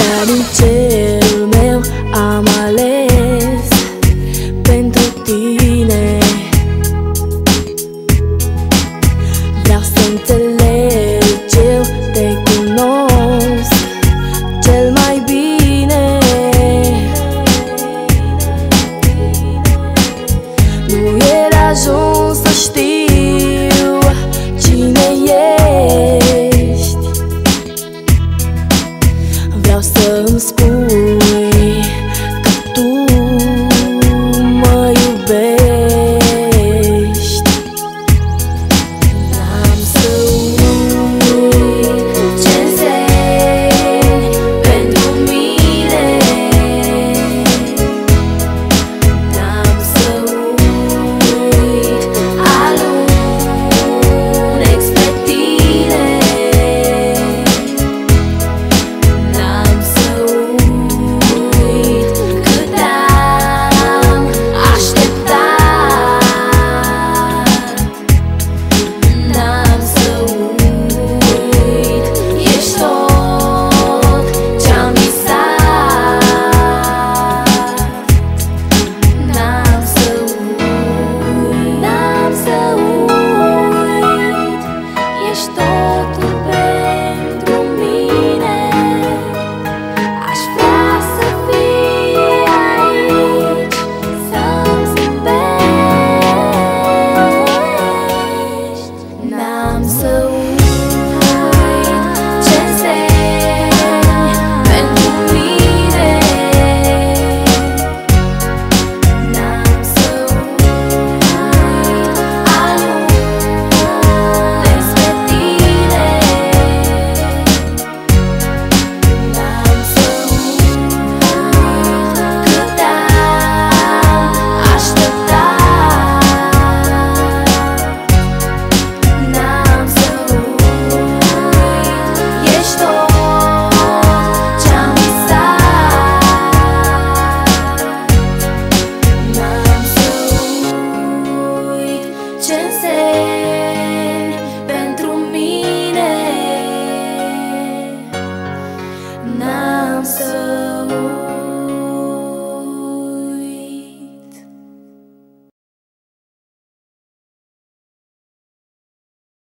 Daddy Jill. emotions